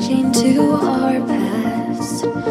chained to our past.